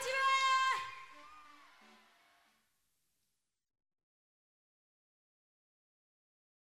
こんにちは